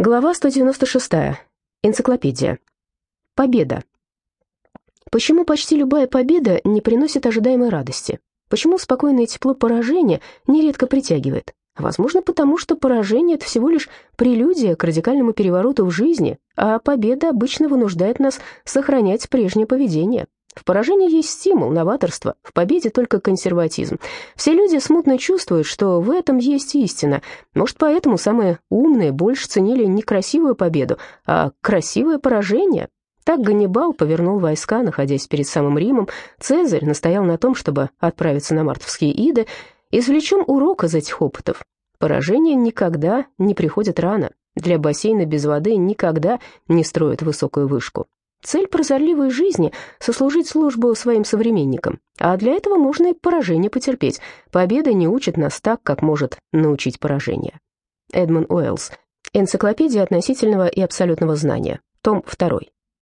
Глава 196. Энциклопедия. Победа. Почему почти любая победа не приносит ожидаемой радости? Почему спокойное тепло поражения нередко притягивает? Возможно, потому что поражение – это всего лишь прелюдия к радикальному перевороту в жизни, а победа обычно вынуждает нас сохранять прежнее поведение. В поражении есть стимул, новаторство, в победе только консерватизм. Все люди смутно чувствуют, что в этом есть истина. Может, поэтому самые умные больше ценили не красивую победу, а красивое поражение. Так Ганнибал повернул войска, находясь перед самым Римом. Цезарь настоял на том, чтобы отправиться на мартовские иды. Извлечем урок из этих опытов. Поражение никогда не приходит рано. Для бассейна без воды никогда не строят высокую вышку. Цель прозорливой жизни — сослужить службу своим современникам, а для этого можно и поражение потерпеть. Победа не учит нас так, как может научить поражение. Эдмон Уэллс. Энциклопедия относительного и абсолютного знания. Том 2.